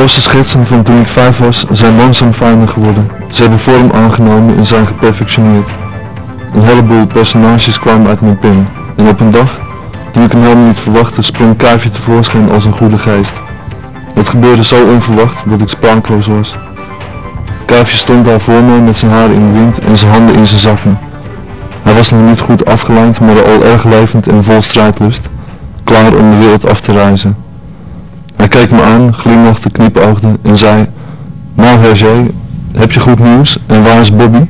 losse schetsen van toen ik vijf was zijn langzaam fijner geworden. Ze hebben vorm aangenomen en zijn geperfectioneerd. Een heleboel personages kwamen uit mijn pen. En op een dag, toen ik hem helemaal niet verwachtte, sprong Kuifje tevoorschijn als een goede geest. Het gebeurde zo onverwacht dat ik sprakeloos was. Kuifje stond daar voor mij met zijn haren in de wind en zijn handen in zijn zakken. Hij was nog niet goed afgeleid, maar al erg levend en vol strijdlust, klaar om de wereld af te reizen. Hij keek me aan, glimlachte, knipoogde en zei, nou Hergé, heb je goed nieuws en waar is Bobby?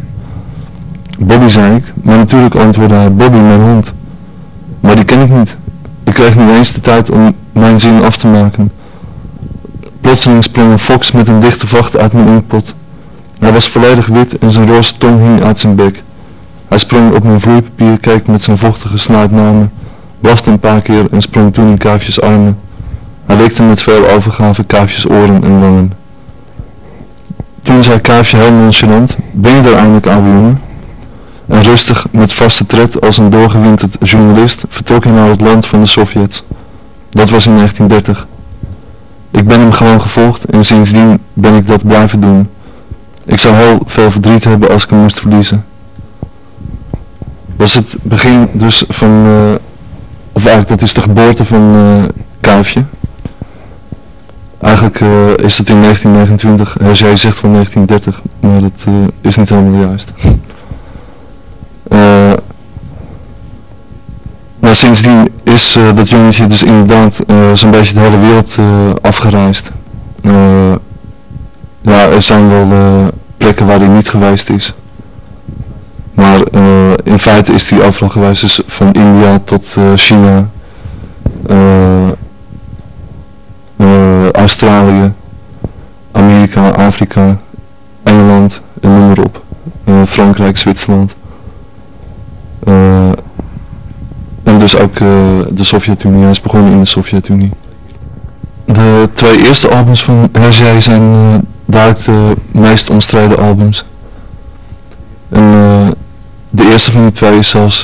Bobby zei ik, maar natuurlijk antwoordde hij, Bobby mijn hond. Maar die ken ik niet. Ik kreeg niet eens de tijd om mijn zin af te maken. Plotseling sprong een fox met een dichte vacht uit mijn inkpot. Hij was volledig wit en zijn roze tong hing uit zijn bek. Hij sprong op mijn vloeipapier, keek met zijn vochtige snuit naar me, blafte een paar keer en sprong toen in Kuifjes armen. Hij likte met veel overgave Kuifjes oren en wangen. Toen zei Kuifje heel nonchalant, ben je er eindelijk oude jongen? En rustig, met vaste tred als een doorgewinterd journalist, vertrok hij naar het land van de Sovjets. Dat was in 1930. Ik ben hem gewoon gevolgd en sindsdien ben ik dat blijven doen. Ik zou heel veel verdriet hebben als ik hem moest verliezen. Was het begin dus van, uh, of eigenlijk dat is de geboorte van uh, Kuifje. Eigenlijk uh, is dat in 1929, Hergé zegt van 1930, maar dat is niet helemaal juist. maar sindsdien is dat jongetje dus inderdaad zo'n beetje de hele wereld afgereisd. ja, er zijn wel plekken waar hij niet geweest is. Maar in feite is hij overal geweest, dus van India tot China, Australië, Amerika, Afrika, Engeland en noem maar op. Frankrijk, Zwitserland. en dus ook de Sovjet-Unie, hij is begonnen in de Sovjet-Unie. De twee eerste albums van Hergé zijn duidelijk de meest omstreden albums. En de eerste van die twee is zelfs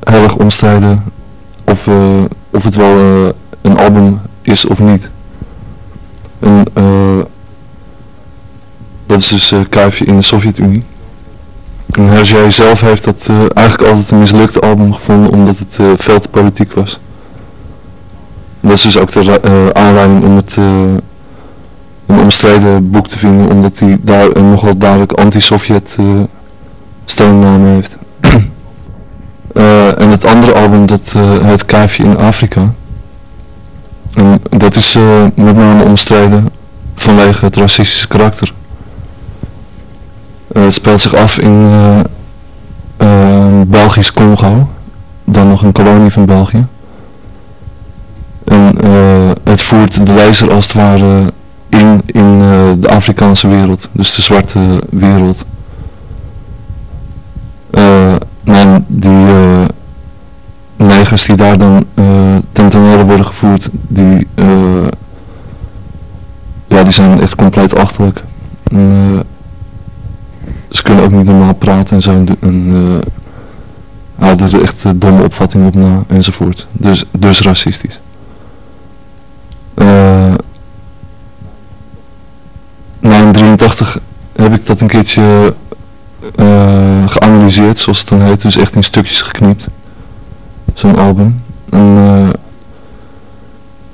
heel erg omstreden of, of het wel een album is of niet. En dat is dus Kuifje in de Sovjet-Unie. En Hergé zelf heeft dat eigenlijk altijd een mislukt album gevonden omdat het veel te politiek was. En dat is dus ook de aanleiding om het een omstreden boek te vinden, omdat hij daar een nogal duidelijk anti-Sovjet uh, steunnaam heeft. uh, en het andere album, dat uh, heet Kuifje in Afrika. En dat is met name omstreden vanwege het racistische karakter. het speelt zich af in Belgisch Congo, dan nog een kolonie van België. En het voert de lezer als het ware in, in de Afrikaanse wereld, dus de zwarte wereld. Uh, en die uh, negers die daar dan ten tonele worden gevoerd, die, ja, die zijn echt compleet achterlijk. En, ze kunnen ook niet normaal praten en zo. En, houden er echt domme opvattingen op na enzovoort. Dus, dus racistisch. na in 83 heb ik dat een keertje uh, geanalyseerd, zoals het dan heet. Dus echt in stukjes geknipt. Zo'n album. En uh,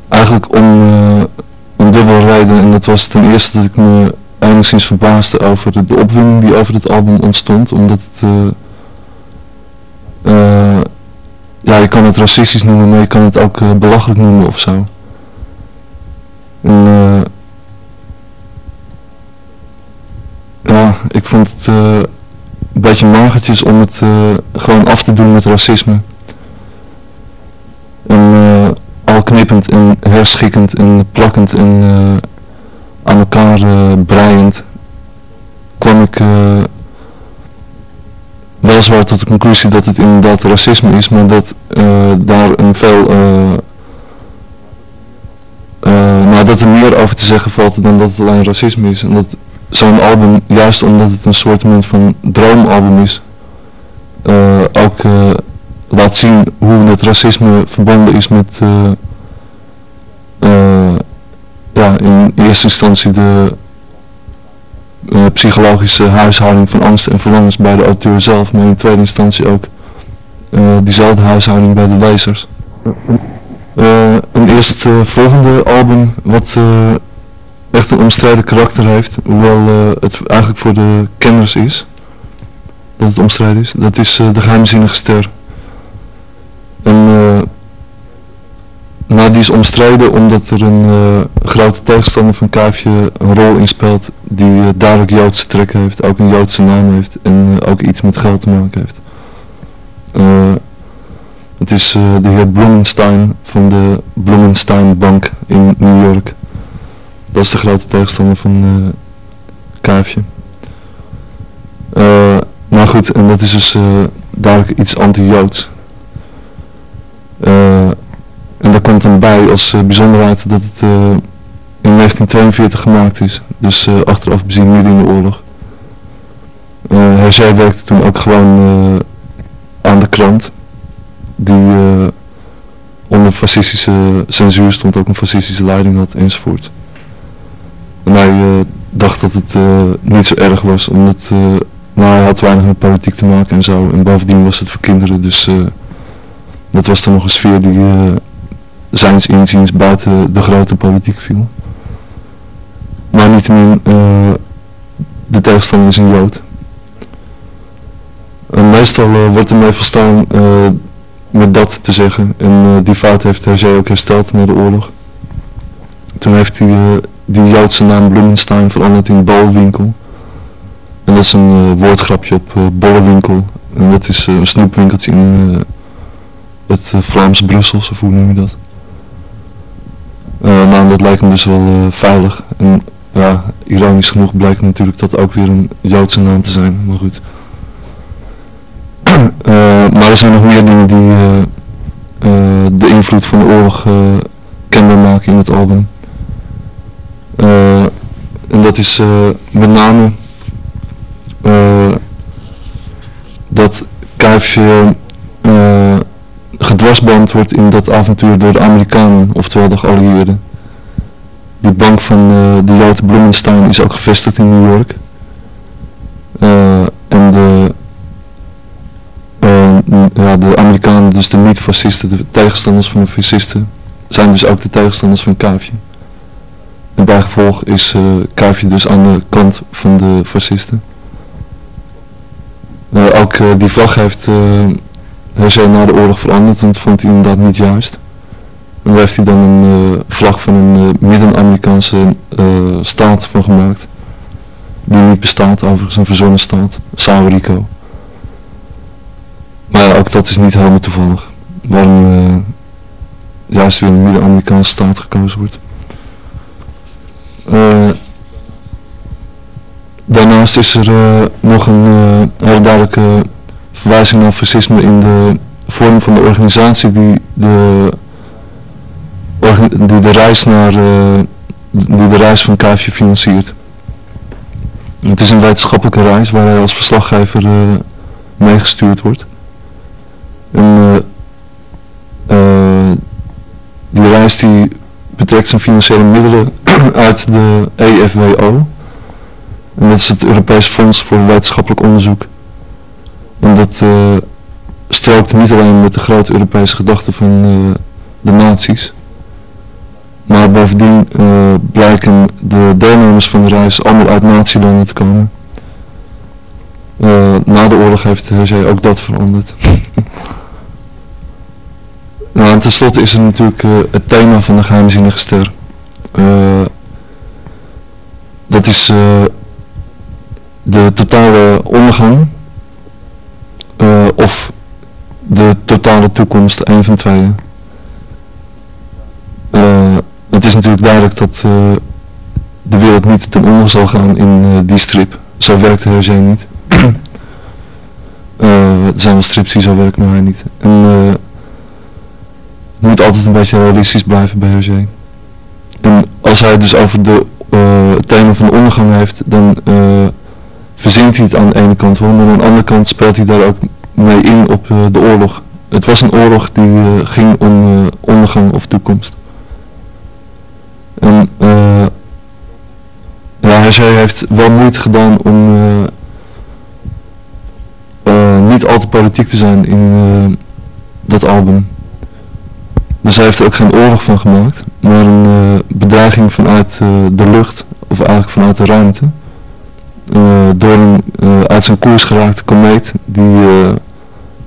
eigenlijk om uh, een dubbele reden. En dat was ten eerste dat ik me enigszins verbaasde over de, de opwinding die over het album ontstond. Omdat het... ja, je kan het racistisch noemen, maar je kan het ook belachelijk noemen of zo. En ja, ik vond het een beetje magertjes om het gewoon af te doen met racisme. En uh, al knippend en herschikkend en plakkend en aan elkaar breiend kwam ik weliswaar tot de conclusie dat het inderdaad racisme is, maar dat daar een veel nou, dat er meer over te zeggen valt dan dat het alleen racisme is. En dat zo'n album, juist omdat het een soort van droomalbum is, ook laat zien hoe het racisme verbonden is met ja, in eerste instantie de uh, psychologische huishouding van angst en verlangens bij de auteur zelf, maar in tweede instantie ook uh, diezelfde huishouding bij de lezers. Uh, een eerst volgende album wat echt een omstreden karakter heeft, hoewel het eigenlijk voor de kenners is, dat het omstreden is, dat is De Geheimzinnige Ster. En nou, die is omstreden omdat er een uh, grote tegenstander van Kuifje een rol in speelt die uh, duidelijk Joodse trekken heeft, ook een Joodse naam heeft en ook iets met geld te maken heeft. het is de heer Blumenstein van de Blumenstein Bank in New York. Dat is de grote tegenstander van Kuifje. maar goed, en dat is dus duidelijk iets anti-Joods. En daar komt dan bij als uh, bijzonderheid dat het uh, in 1942 gemaakt is. Dus achteraf bezien midden in de oorlog. Hergé werkte toen ook gewoon aan de krant. Die onder fascistische censuur stond, ook een fascistische leiding had enzovoort. En hij dacht dat het niet zo erg was, omdat nou, hij had weinig met politiek te maken en zo. En bovendien was het voor kinderen, dus dat was dan nog een sfeer die zijns inziens buiten de grote politiek viel. Maar niettemin, uh, de tegenstander is een Jood. En meestal uh, wordt ermee verstaan uh, met dat te zeggen. En die fout heeft Hergé ook hersteld na de oorlog. Toen heeft hij die Joodse naam Blumenstein veranderd in Bolwinkel. En dat is een woordgrapje op Bollewinkel. En dat is een snoepwinkeltje in het Vlaams Brussels, of hoe noem je dat? Uh, nou, dat lijkt me dus wel uh, veilig. En ja, ironisch genoeg blijkt natuurlijk dat ook weer een Joodse naam te zijn, maar goed. maar er zijn nog meer dingen die de invloed van de oorlog kenbaar maken in het album. en dat is met name dat Kuifje gedwarsboomd wordt in dat avontuur door de Amerikanen, oftewel de geallieerden. Die bank van uh, de Jood Blumenstein is ook gevestigd in New York. Uh, en de, ja, de Amerikanen, dus de niet-fascisten, de tegenstanders van de fascisten, zijn dus ook de tegenstanders van Kuifje. En bijgevolg is Kuifje dus aan de kant van de fascisten. ook die vlag heeft hij zei na de oorlog veranderd en dat vond hij inderdaad niet juist. En daar heeft hij dan een uh, vlag van een uh, Midden-Amerikaanse uh, staat van gemaakt. Die niet bestaat, overigens een verzonnen staat, Sao Rico. Maar ja, ook dat is niet helemaal toevallig. Waarom juist weer een Midden-Amerikaanse staat gekozen wordt. daarnaast is er nog een hele duidelijke verwijzing naar fascisme in de vorm van de organisatie die de, de reis naar uh, die de reis van KFJ financiert. Het is een wetenschappelijke reis waar hij als verslaggever uh, meegestuurd wordt. En uh, die reis die betrekt zijn financiële middelen uit de EFWO. En dat is het Europees Fonds voor Wetenschappelijk Onderzoek. En dat uh, strookt niet alleen met de grote Europese gedachten van uh, de naties. Maar bovendien uh, blijken de deelnemers van de reis allemaal uit natielanden te komen. na de oorlog heeft Hergé ook dat veranderd. nou, en tenslotte is er natuurlijk het thema van de geheimzinnige ster. dat is de totale ondergang uh, of toekomst, een van twee. Uh, het is natuurlijk duidelijk dat uh, de wereld niet ten onder zal gaan in die strip. Zo werkt Hergé niet. er zijn wel strips die zo werken, maar niet. En het moet altijd een beetje realistisch blijven bij Hergé. Als hij dus over de het thema van de ondergang heeft, dan verzint hij het aan de ene kant wel, maar aan de andere kant speelt hij daar ook mee in op de oorlog. Het was een oorlog die ging om ondergang of toekomst. En ja, hij heeft wel moeite gedaan om niet al te politiek te zijn in dat album. Dus hij heeft er ook geen oorlog van gemaakt, maar een uh, bedreiging vanuit uh, de lucht, of eigenlijk vanuit de ruimte. Uh, door een uit zijn koers geraakte komeet die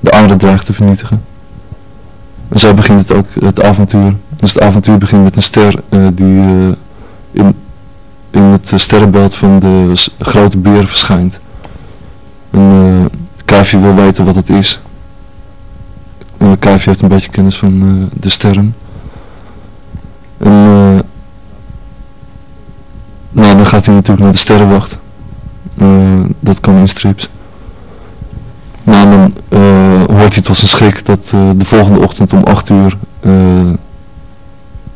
de aarde dreigt te vernietigen. En zo begint het ook, het avontuur. Dus het avontuur begint met een ster die in, in het sterrenbeeld van de grote beer verschijnt. En Kaafje wil weten wat het is. Uh, heeft een beetje kennis van uh, de sterren. En uh, nou, dan gaat hij natuurlijk naar de sterrenwacht. dat kan in strips. Nou, dan hoort hij tot zijn schrik dat de volgende ochtend om 8 uur,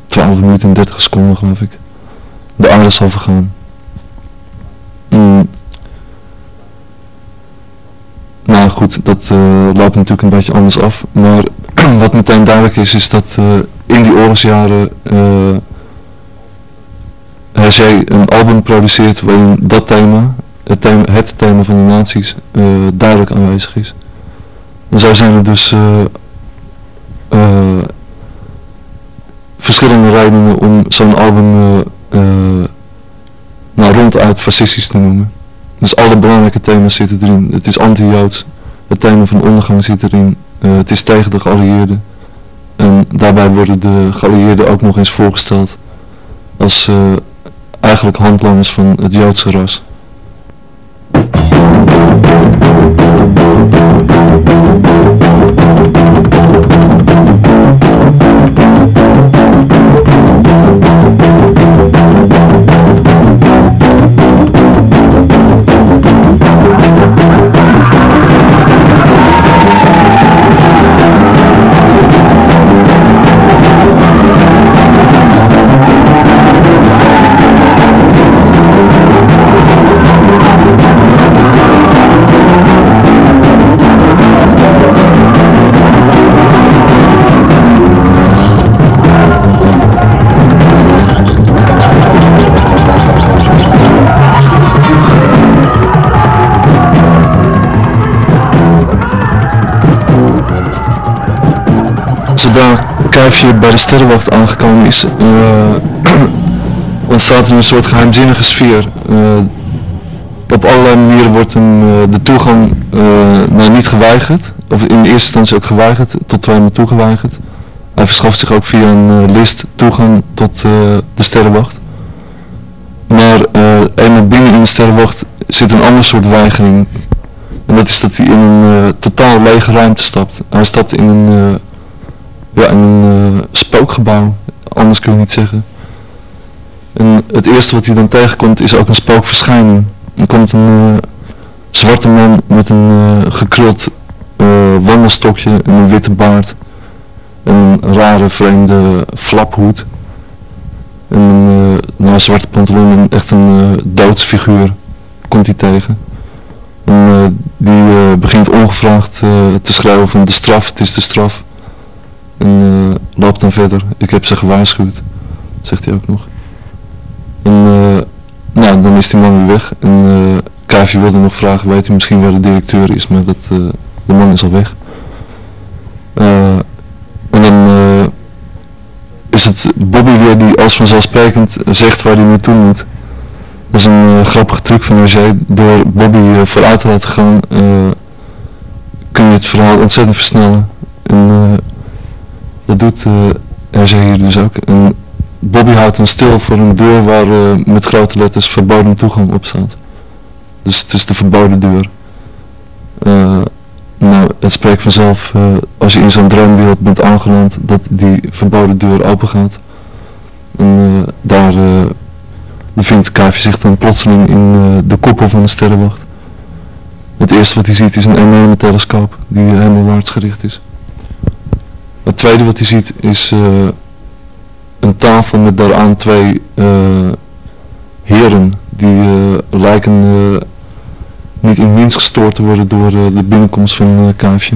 12 minuten en 30 seconden geloof ik, de aarde zal vergaan. Nou goed, dat loopt natuurlijk een beetje anders af. Maar wat meteen duidelijk is, is dat in die oorlogsjaren uh, Hergé een album produceert waarin dat thema, het thema, het thema van de nazi's, duidelijk aanwezig is. Zo zijn er dus verschillende redenen om zo'n album nou, ronduit fascistisch te noemen. Dus alle belangrijke thema's zitten erin. Het is anti-Joods. Het thema van ondergang zit erin. Uh, het is tegen de geallieerden. En daarbij worden de geallieerden ook nog eens voorgesteld als uh, eigenlijk handlangers van het Joodse ras. Thank you. Kuifje bij de sterrenwacht aangekomen is, uh, ontstaat er een soort geheimzinnige sfeer. Uh, op allerlei manieren wordt hem uh, de toegang nou niet geweigerd, of in eerste instantie ook geweigerd, tot twee maal toegeweigerd. Hij verschaft zich ook via een list toegang tot de sterrenwacht. Maar eenmaal binnen in de sterrenwacht zit een ander soort weigering. En dat is dat hij in een totaal lege ruimte stapt. Hij stapt in een ja, een uh, spookgebouw, anders kun je niet zeggen. En het eerste wat hij dan tegenkomt is ook een spookverschijning. Er komt een uh, zwarte man met een uh, gekruld wandelstokje en een witte baard. En een rare vreemde flaphoed. En een nou, zwarte pantalon en echt een doodsfiguur komt hij tegen. En die begint ongevraagd te schrijven van de straf, het is de straf. En uh, dan verder. Ik heb ze gewaarschuwd, zegt hij ook nog. En uh, nou, dan is die man weer weg. En uh, Kavi wilde nog vragen, weet u misschien waar de directeur is, maar dat, de man is al weg. en dan is het Bobby weer die als vanzelfsprekend zegt waar hij naartoe moet. Dat is een grappige truc van Roger. Door Bobby vooruit te laten gaan kun je het verhaal ontzettend versnellen. En dat doet uh, RC hier dus ook. Bobby houdt dan stil voor een deur waar uh, met grote letters verboden toegang op staat. Dus het is de verboden deur. Uh, nou, het spreekt vanzelf als je in zo'n droomwereld bent aangeland dat die verboden deur open gaat. En daar bevindt Kaafje zich dan plotseling in de koepel van de sterrenwacht. Het eerste wat hij ziet is een enorme telescoop die helemaal waarts gericht is. Het tweede wat hij ziet is uh, een tafel met daaraan twee uh, heren die lijken niet in minst gestoord te worden door de binnenkomst van Kaafje.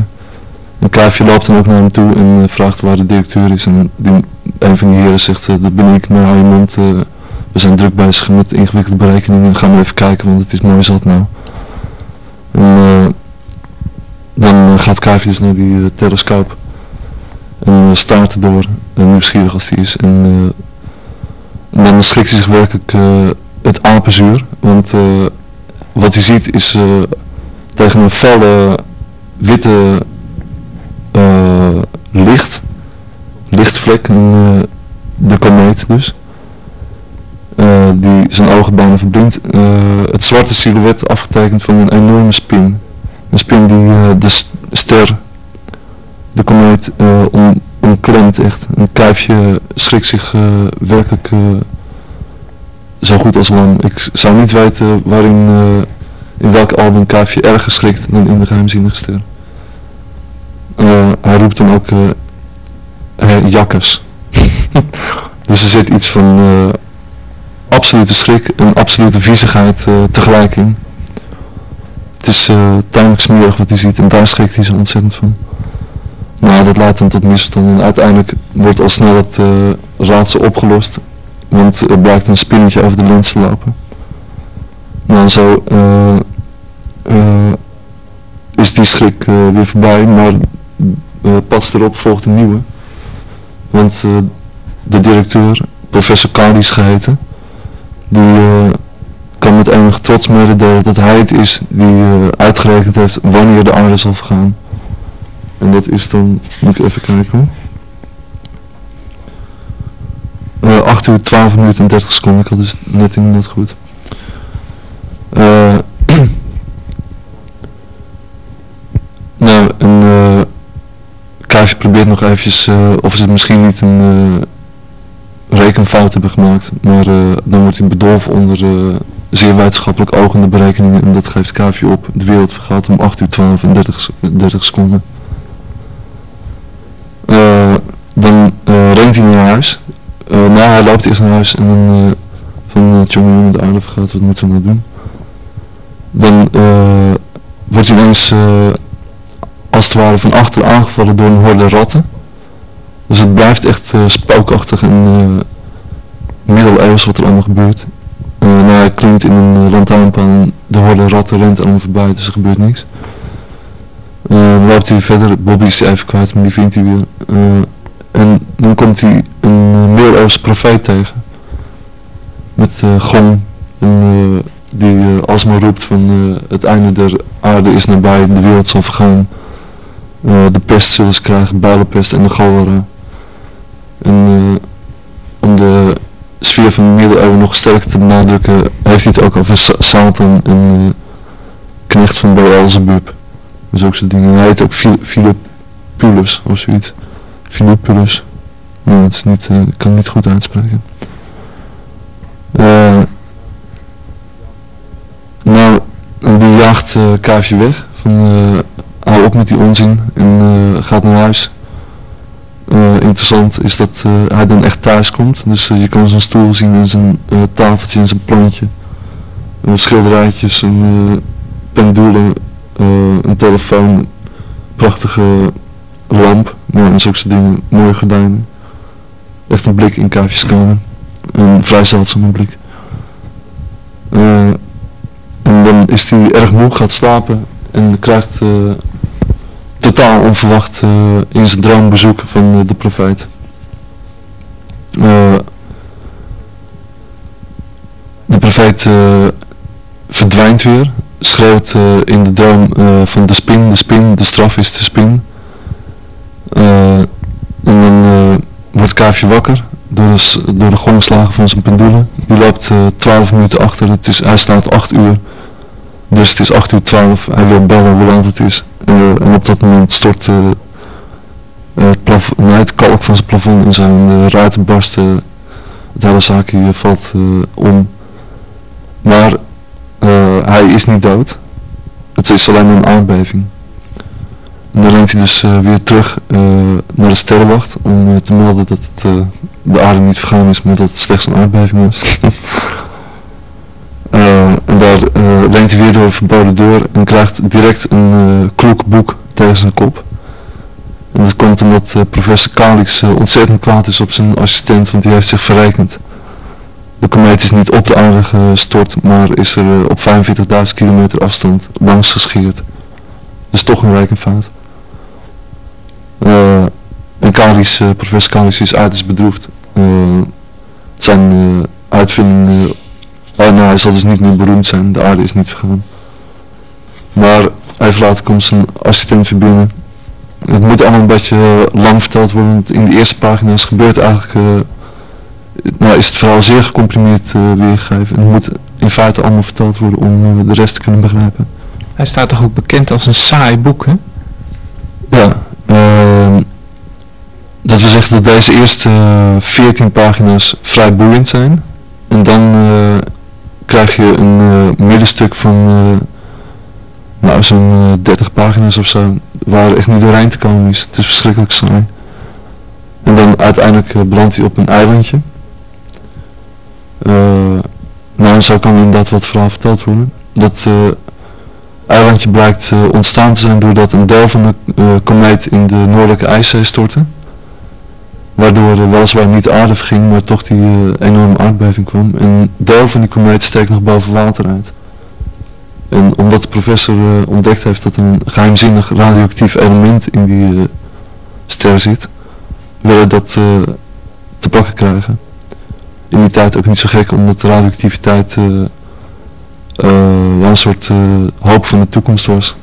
En Kaafje loopt dan ook naar hem toe en vraagt waar de directeur is. En die, een van die heren zegt, dat ben ik, maar hou je mond. we zijn druk bezig met ingewikkelde berekeningen. Ga maar even kijken, want het is mooi zat nou. En dan gaat Kaafje dus naar die telescoop. En staart erdoor, nieuwsgierig als hij is. En dan schrikt hij zich werkelijk het apenzuur. Want wat hij ziet is tegen een felle witte licht, lichtvlek, de komeet dus. die zijn ogen bijna verblindt. het zwarte silhouet afgetekend van een enorme spin. Een spin die de ster, de komeet, om, omklemt echt. Een kuifje schrikt zich werkelijk zo goed als lam. Ik zou niet weten waarin, in welk album Kuifje erger geschikt dan in de geheimzinnige ster. Uh, hij roept dan ook uh, jakkers. dus er zit iets van uh, absolute schrik en absolute viezigheid tegelijk in. Het is tamelijk smerig wat hij ziet en daar schrikt hij zo ontzettend van. Nou, dat leidt hem tot misverstand en uiteindelijk wordt al snel het raadsel opgelost want er blijkt een spinnetje over de lens te lopen. Nou, zo uh, uh, is die schrik uh, weer voorbij, maar pas erop volgt een nieuwe. Want de directeur, professor Cardis geheten, die kan met enige trots mededelen dat hij het is die uitgerekend heeft wanneer de aarde zal vergaan. En dat is dan, moet ik even kijken 8 uur 12 minuten en 30 seconden. Ik had dus net in net goed. Uh, nou, een uh, Kaasje probeert nog eventjes uh, of ze misschien niet een uh, rekenfout hebben gemaakt. Maar dan wordt hij bedolven onder zeer wetenschappelijk ogende berekeningen. En dat geeft Kaafje op. De wereld vergaat om 8 uur 12 en 30, 30 seconden. Dan rent hij naar huis. Uh, nou, hij loopt eerst naar huis en dan uh, van uh, jongen de aarde vergaat, wat moeten we nou doen? Dan uh, wordt hij ineens als het ware van achter aangevallen door een horde ratten. Dus het blijft echt spookachtig en middeleeuws wat er allemaal gebeurt. nou, hij klinkt in een lantaarnpaal en de horde ratten rent allemaal voorbij, dus er gebeurt niks. Dan loopt hij verder, Bobby is even kwijt, maar die vindt hij weer. En dan komt hij een uh, middeleeuwse profeet tegen. Met gong. En, die alsmaar roept van het einde der aarde is nabij, de wereld zal vergaan. de pest zullen ze krijgen, bijlenpest en de cholera. En om de sfeer van de middeleeuwen nog sterker te benadrukken, heeft hij het ook over Satan en knecht van Beelzebub. Dus ook zo'n dingen. Hij heet ook Philippulus of zoiets. Philippus. Nou, het is niet, uh, ik kan het niet goed uitspreken. Uh, nou, die jaagt uh, Kuifje weg. Van, hou op met die onzin en gaat naar huis. interessant is dat hij dan echt thuis komt. Dus je kan zijn stoel zien en zijn tafeltje en zijn plantje. schilderijtjes, een pendule, een telefoon, prachtige lamp, nou, en zulke dingen, mooie gordijnen. Echt een blik in kaafjes komen. Een vrij zeldzame blik. Uh, en dan is hij erg moe, gaat slapen en krijgt uh, totaal onverwacht in zijn droom bezoek van de profeet. de profeet verdwijnt weer, schreeuwt in de droom van de spin, de spin, de straf is de spin. Uh, en dan wordt Kaafje wakker door de, door de gongslagen van zijn pendule. Die loopt uh, eh, 12 minuten achter. Het is, hij staat 8 uur. Dus het is 8 uur 12. Hij wil bellen hoe laat het is. en op dat moment stort nee, het kalk van zijn plafond in zijn ruiten barsten. het hele zaakje valt om. Maar hij is niet dood. Het is alleen een aardbeving. En dan rent hij dus uh, weer terug uh, naar de sterrenwacht om uh, te melden dat het, de aarde niet vergaan is, maar dat het slechts een aardbeving was. en daar rent hij weer door een verboden deur en krijgt direct een kloek boek tegen zijn kop. En dat komt omdat professor Kalix ontzettend kwaad is op zijn assistent, want die heeft zich verrekend. De komeet is niet op de aarde gestort, maar is er op 45.000 kilometer afstand langs gescheerd. Dus toch een rekenfout. Uh, en Karis, uh, professor Karis is uiterst bedroefd. Zijn uitvinding, oh, nou, hij zal dus niet meer beroemd zijn, de aarde is niet vergaan. Maar even later komt zijn assistent verbinden. Het moet allemaal een beetje lang verteld worden, in de eerste pagina's gebeurt eigenlijk, nou is het verhaal zeer gecomprimeerd weergegeven. En het moet in feite allemaal verteld worden om de rest te kunnen begrijpen. Hij staat toch ook bekend als een saai boek, hè? Ja, uh, dat wil zeggen dat deze eerste uh, eh, 14 pagina's vrij boeiend zijn. En dan krijg je een uh, middenstuk van nou, zo'n 30 pagina's of zo, waar echt niet doorheen te komen is. Het is verschrikkelijk saai. En dan uiteindelijk belandt hij op een eilandje. Nou, en zo kan inderdaad wat verhaal verteld worden. Dat eilandje blijkt uh, ontstaan te zijn doordat een deel van de komeet in de noordelijke ijszee stortte. Waardoor er weliswaar niet aarde verging, maar toch die enorme aardbeving kwam. En een deel van die komeet steekt nog boven water uit. En omdat de professor ontdekt heeft dat er een geheimzinnig radioactief element in die ster zit, wil hij dat te pakken krijgen. In die tijd ook niet zo gek, omdat de radioactiviteit uh, een soort uh, hoop van de toekomst was.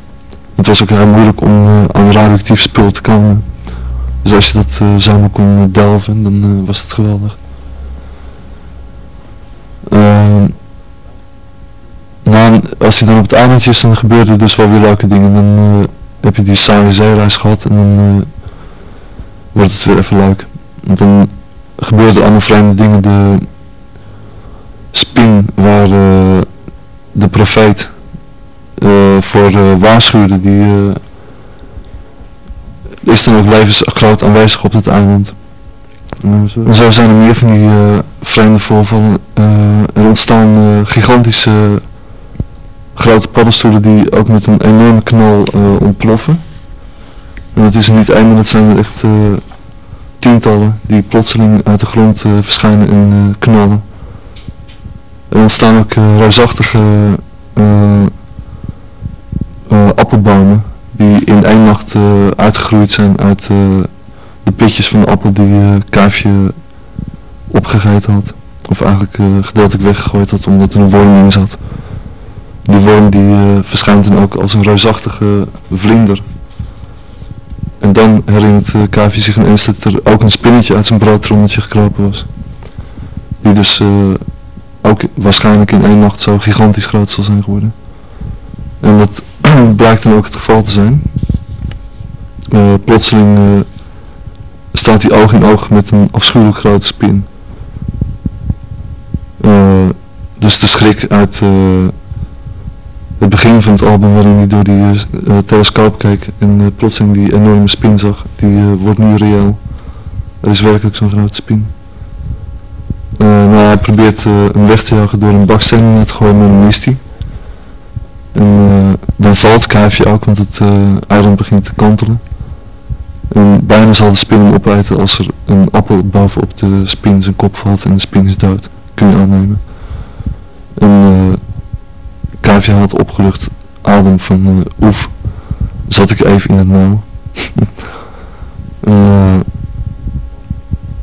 Het was ook heel moeilijk om aan radioactief spul te komen. Dus als je dat samen kon delven, dan was het geweldig. Ehm, nou, als hij dan op het eilandje is, dan gebeuren er dus wel weer leuke dingen. Dan heb je die saaie zeereis gehad en dan wordt het weer even leuk. Want dan gebeuren er allemaal vreemde dingen. De spin waar de profeet uh, voor uh, waarschuwde, die is dan ook levensgroot aanwezig op het eiland. En zo zijn er meer van die vreemde voorvallen. er ontstaan gigantische grote paddenstoelen die ook met een enorme knal ontploffen. En dat is er niet één, maar dat zijn er echt tientallen die plotseling uit de grond verschijnen en knallen. Er ontstaan ook uh, reusachtige uh, appelbomen die in één nacht uitgegroeid zijn uit de pitjes van de appel die Kuifje opgegeten had. Of eigenlijk gedeeltelijk weggegooid had omdat er een worm in zat. Die worm die verschijnt dan ook als een reusachtige vlinder. En dan herinnert uh, Kuifje zich ineens dat er ook een spinnetje uit zijn broodtrommeltje gekropen was. Die dus ook waarschijnlijk in één nacht zo gigantisch groot zal zijn geworden. En dat blijkt dan ook het geval te zijn. Uh, plotseling staat hij oog in oog met een afschuwelijk grote spin. Dus de schrik uit het begin van het album waarin hij door die telescoop keek en plotseling die enorme spin zag, die wordt nu reëel. Er is werkelijk zo'n grote spin. Uh, nou, hij probeert uh, hem weg te jagen door een baksteen te gooien met een misty. En uh, dan valt Kuifje ook, want het eiland begint te kantelen. En bijna zal de spin hem opeten als er een appel bovenop de spin zijn kop valt en de spin is dood. Kun je aannemen. En Kuifje had opgelucht adem van oef, zat ik even in het nauw. en,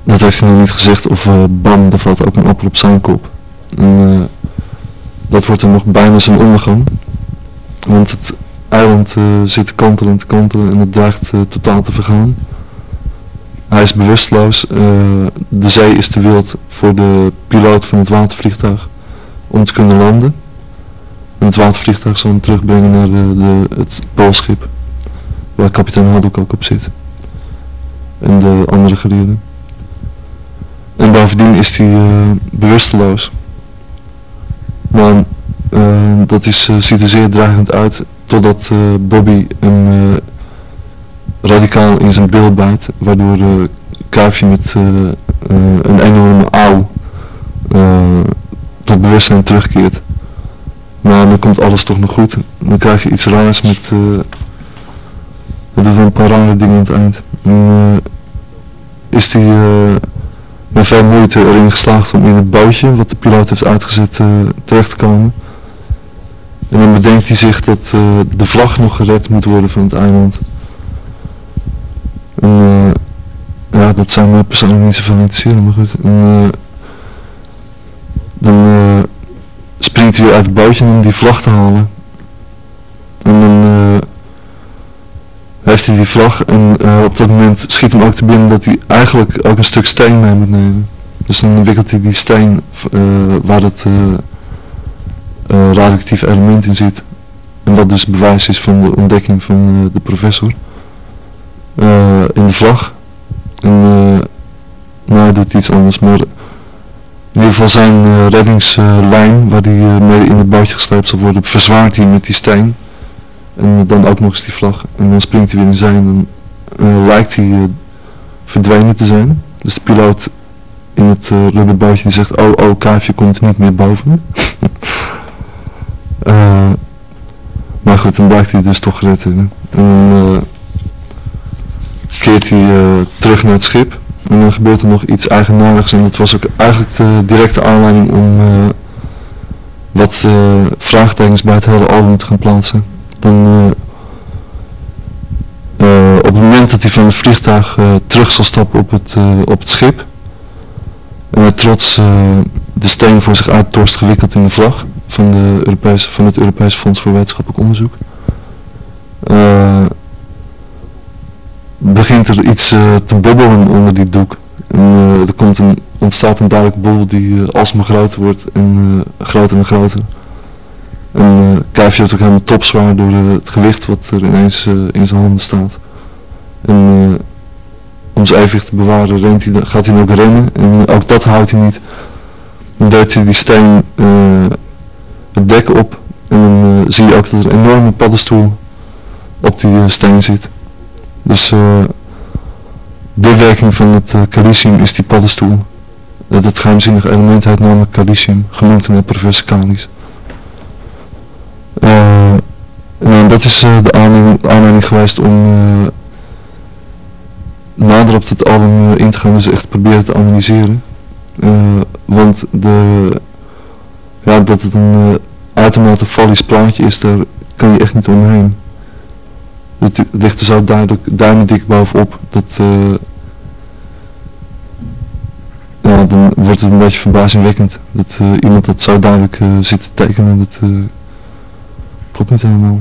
dat heeft hij nog niet gezegd of uh, bam, er valt ook een appel op zijn kop. En dat wordt dan nog bijna zijn ondergang. Want het eiland zit te kantelen en te kantelen en het dreigt totaal te vergaan. Hij is bewusteloos, de zee is te wild voor de piloot van het watervliegtuig om te kunnen landen. En het watervliegtuig zal hem terugbrengen naar de, de, het poolschip, waar kapitein Haddock ook op zit. En de andere gereden. En bovendien is hij uh, bewusteloos. Maar uh, dat is, ziet er zeer dreigend uit totdat Bobby hem radicaal in zijn bil bijt. Waardoor Kuifje met een enorme auw tot bewustzijn terugkeert. Maar dan komt alles toch nog goed. Dan krijg je iets raars met... Uh, we doen een paar rare dingen aan het eind. En, is die met veel moeite erin geslaagd om in het bootje wat de piloot heeft uitgezet terecht te komen. En dan bedenkt hij zich dat de vlag nog gered moet worden van het eiland. En, ja, dat zou me persoonlijk niet zoveel interesseren, maar goed dan uh, springt hij uit het bootje om die vlag te halen. En dan uh, heeft hij die vlag en uh, op dat moment schiet hem ook te binnen dat hij eigenlijk ook een stuk steen mee moet nemen. Dus dan wikkelt hij die steen waar het radioactieve element in zit. En wat dus bewijs is van de ontdekking van de professor. in de vlag. En nou, hij doet iets anders, maar in ieder geval zijn uh, reddingslijn, waar die uh, mee in het bootje gesleept zal worden, verzwaart hij met die steen. En dan ook nog eens die vlag. En dan springt hij weer in zee en dan uh, lijkt hij verdwenen te zijn. Dus de piloot in het uh, die zegt, oh, oh, Kuifje komt niet meer boven. maar goed, dan blijkt hij dus toch gered En dan keert hij terug naar het schip. En dan gebeurt er nog iets eigenaardigs en dat was ook eigenlijk de directe aanleiding om uh, wat uh, vraagtekens bij het hele album te gaan plaatsen. Dan, uh, op het moment dat hij van het vliegtuig terug zal stappen op het, op het schip en met trots de steen voor zich uittorst gewikkeld in de vlag van, de Europese, van het Europese Fonds voor Wetenschappelijk Onderzoek begint er iets uh, te bobbelen onder die doek. En, uh, er komt een, ontstaat een duidelijk bol die uh, alsmaar groter wordt en groter en groter. En uh, Kuifje wordt ook helemaal topzwaar door het gewicht wat er ineens in zijn handen staat. En om zijn evenwicht te bewaren rent hij, gaat hij ook rennen en ook dat houdt hij niet. Dan werkt hij die steen het dek op en dan zie je ook dat er een enorme paddenstoel op die steen zit. Dus uh, de werking van het uh, is die paddenstoel. Dat het geheimzinnige element heet namelijk calicium, genoemd naar professor Kalis. Uh, nou, dat is de aanleiding, geweest om nader op het album in te gaan, dus echt proberen te analyseren. want de, ja, dat het een uitermate fallisch plaatje is, daar kan je echt niet omheen. Het ligt er zo duidelijk dik bovenop. Dat, uh, ja, dan wordt het een beetje verbazingwekkend. Dat uh, iemand dat zo duidelijk uh, zit te tekenen. Dat klopt niet helemaal.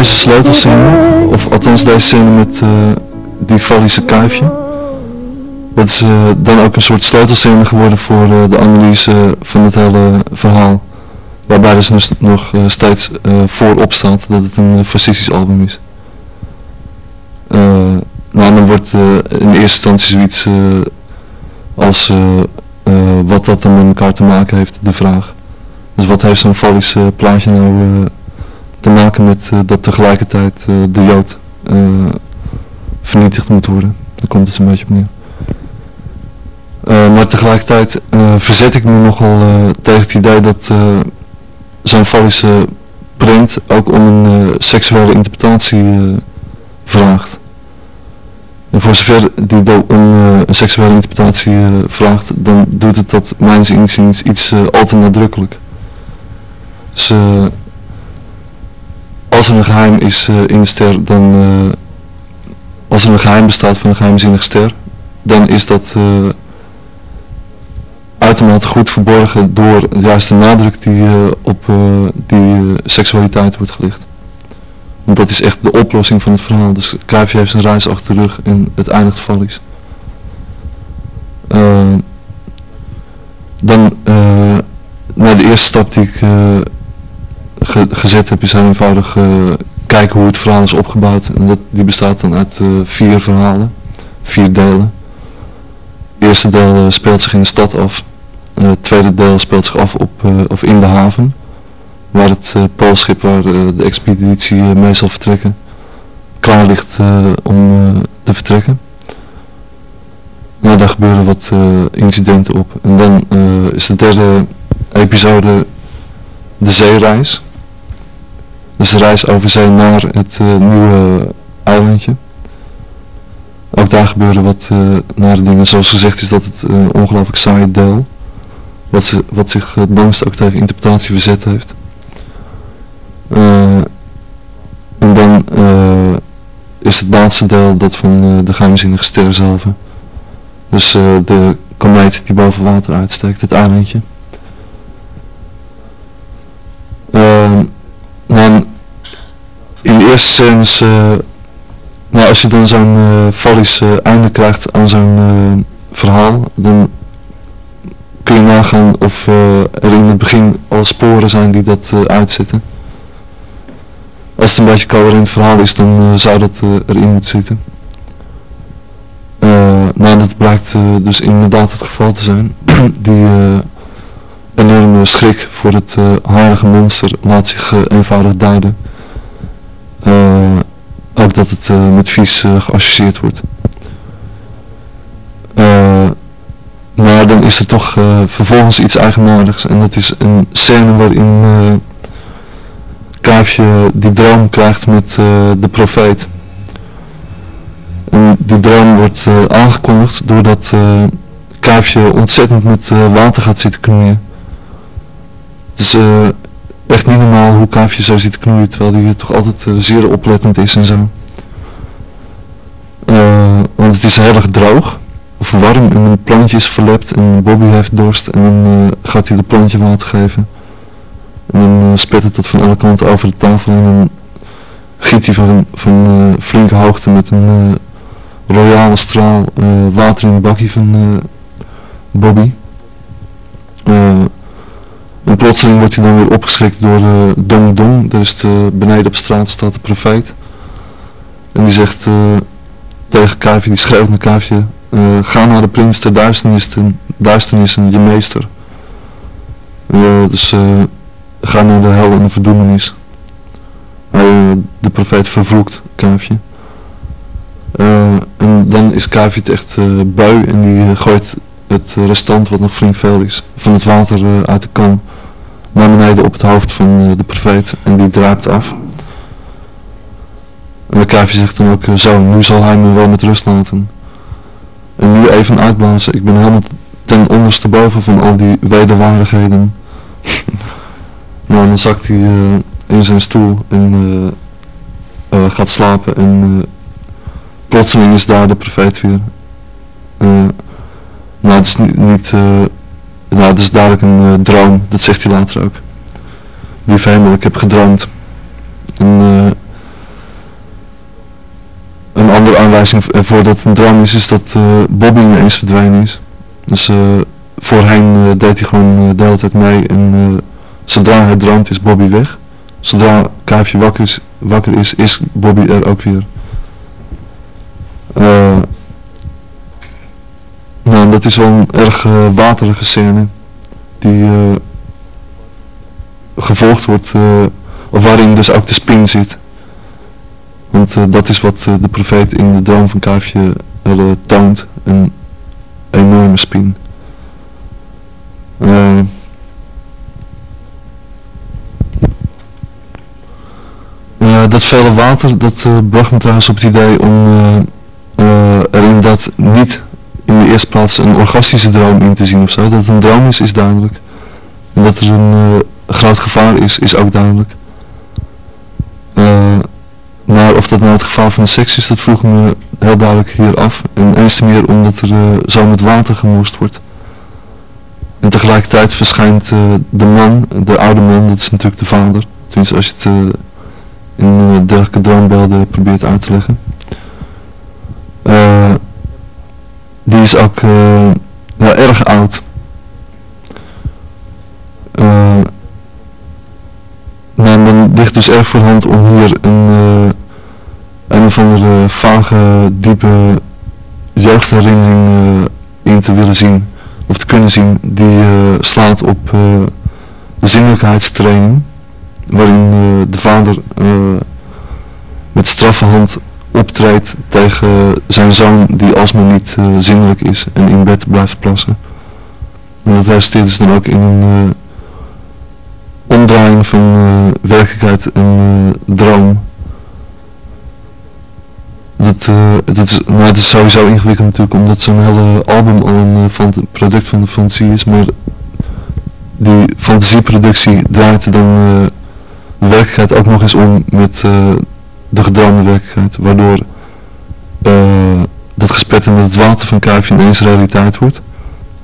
Deze sleutelscène, of althans deze scène met uh, die Vallische kuifje, dat is uh, dan ook een soort sleutelscène geworden voor uh, de analyse van het hele verhaal. Waarbij dus, nog steeds voorop staat dat het een fascistisch album is. nou, dan wordt in eerste instantie zoiets als wat dat dan met elkaar te maken heeft, de vraag. Dus wat heeft zo'n Vallis plaatje nou te maken met uh, dat tegelijkertijd uh, de Jood uh, vernietigd moet worden. Daar komt het een beetje op neer. maar tegelijkertijd verzet ik me nogal tegen het idee dat zo'n Vallische print ook om een seksuele interpretatie vraagt. En voor zover die om eh, een seksuele interpretatie eh, vraagt, dan doet het dat mijns inziens iets eh, al te nadrukkelijk. Dus eh, als er een geheim is eh, in de ster, dan eh, als er een geheim bestaat van een geheimzinnige ster, dan is dat eh, uitermate goed verborgen door juist de nadruk die op die seksualiteit wordt gelegd. Want dat is echt de oplossing van het verhaal. Dus Cruijff heeft zijn reis achter de rug en het eindigt vallies. Dan, nou, de eerste stap die ik ge- gezet heb is heel eenvoudig eh, kijken hoe het verhaal is opgebouwd. En dat, die bestaat dan uit eh, vier verhalen, vier delen. Het eerste deel eh, speelt zich in de stad af. Het tweede deel speelt zich af op, of in de haven waar het uh, poolschip waar de expeditie uh, mee vertrekken klaar ligt om te vertrekken. Nou, daar gebeuren wat incidenten op. En dan is de derde episode de zeereis. Dus de reis over zee naar het nieuwe eilandje. Ook daar gebeuren wat nare dingen. Zoals gezegd is dat het ongelooflijk saaie deel. Wat, ze, wat zich het langst ook tegen interpretatie verzet heeft. Uh, en dan uh, is het laatste deel dat van uh, de geheimzinnige zelf. Dus de komeet die boven water uitsteekt, het eilandje. Dan in eerste scènes, nou als je dan zo'n vallies einde krijgt aan zo'n verhaal, dan kun je nagaan of er in het begin al sporen zijn die dat uitzetten als het een beetje coherent verhaal is, dan zou dat erin moeten zitten. Nou, dat blijkt dus inderdaad het geval te zijn. Die enorme schrik voor het heilige monster laat zich eenvoudig duiden. ook dat het met vies geassocieerd wordt. maar dan is er toch vervolgens iets eigenaardigs en dat is een scène waarin Kuifje die droom krijgt met uh, de profeet. En die droom wordt uh, aangekondigd doordat uh, Kuifje ontzettend met water gaat zitten knoeien. Is echt niet normaal hoe Kuifje zo zit knoeien, terwijl hij toch altijd zeer oplettend is en zo. want het is heel erg droog, of warm en een plantje is verlept en Bobby heeft dorst en dan gaat hij de plantje water geven. En dan spet het dat van alle kanten over de tafel en dan giet hij van, van flinke hoogte met een royale straal water in de bakkie van Bobby. En plotseling wordt hij dan weer opgeschrikt door Dong Dong, daar is de, beneden op straat staat de profeet. En die zegt tegen Kuifje, die schreeuwt naar Kuifje, ga naar de prins der duisternissen, duisternissen je meester. dus ga naar de hel en de verdoemenis. De profeet vervloekt Kuifje. Uh, en dan is het echt uh, bui en die uh, gooit het restant, wat nog flink veel is, van het water uit de kan naar beneden op het hoofd van de profeet en die druipt af. En de zegt dan ook zo, nu zal hij me wel met rust laten. En nu even uitblazen, ik ben helemaal ten ondersteboven van al die wederwaardigheden. Nou, dan zakt hij uh, in zijn stoel en gaat slapen en plotseling is daar de profeet weer. nou, het is niet, niet nou, het is duidelijk een droom, dat zegt hij later ook. Lieve hemel, ik heb gedroomd. En, een andere aanwijzing voor dat het een droom is, is dat Bobby ineens verdwenen is. Dus voorheen deed hij gewoon de hele tijd mee en Zodra hij droomt is Bobby weg. Zodra Kuifje wakker is, wakker is, is Bobby er ook weer. Nou, dat is wel een erg uh, waterige scène. Die uh, gevolgd wordt, of waarin dus ook de spin zit. Want dat is wat de profeet in de droom van Kuifje toont. Een enorme spin. Dat vele water, dat bracht me trouwens op het idee om uh, uh, er inderdaad niet in de eerste plaats een orgastische droom in te zien of zo. Dat het een droom is, is duidelijk. En dat er een uh, groot gevaar is, is ook duidelijk. Uh, maar of dat nou het gevaar van de seks is, dat vroeg me heel duidelijk hier af. En eens meer omdat er zo met water gemoest wordt. En tegelijkertijd verschijnt de man, de oude man, dat is natuurlijk de vader. Tenminste als je het in dergelijke droombeelden probeert uit te leggen. Die is ook uh, erg oud. Uh, nou, dan ligt dus erg voor hand om hier een, uh, een of andere vage, diepe jeugdherinnering in te willen zien. Of te kunnen zien die slaat op de zinnelijkheidstraining. Waarin de vader met straffe hand optreedt tegen zijn zoon die alsmaar niet uh, zinnelijk is en in bed blijft plassen. En dat resulteert dus dan ook in een uh, omdraaiing van uh, werkelijkheid en droom. Dat, dat is, nou, het is sowieso ingewikkeld natuurlijk omdat zo'n hele album al een product van de fantasie is, maar die fantasieproductie draait dan de werkelijkheid ook nog eens om met de gedroomde werkelijkheid, waardoor uh, dat gespetter met het water van Kuifje ineens realiteit wordt.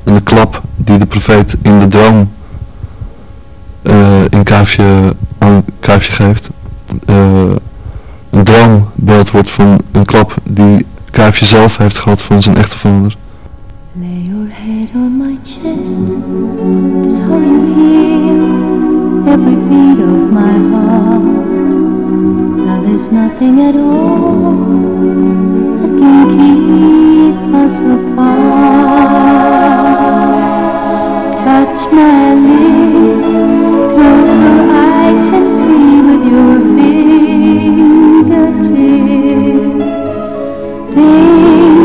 En de klap die de profeet in de droom uh, in Kuifje, aan Kuifje geeft, uh, een droombeeld wordt van een klap die Kuifje zelf heeft gehad van zijn echte vader. Lay your head on my chest, so you hear every beat of my heart. There's nothing at all that can keep us apart. Touch my lips, close your eyes and see with your fingertips things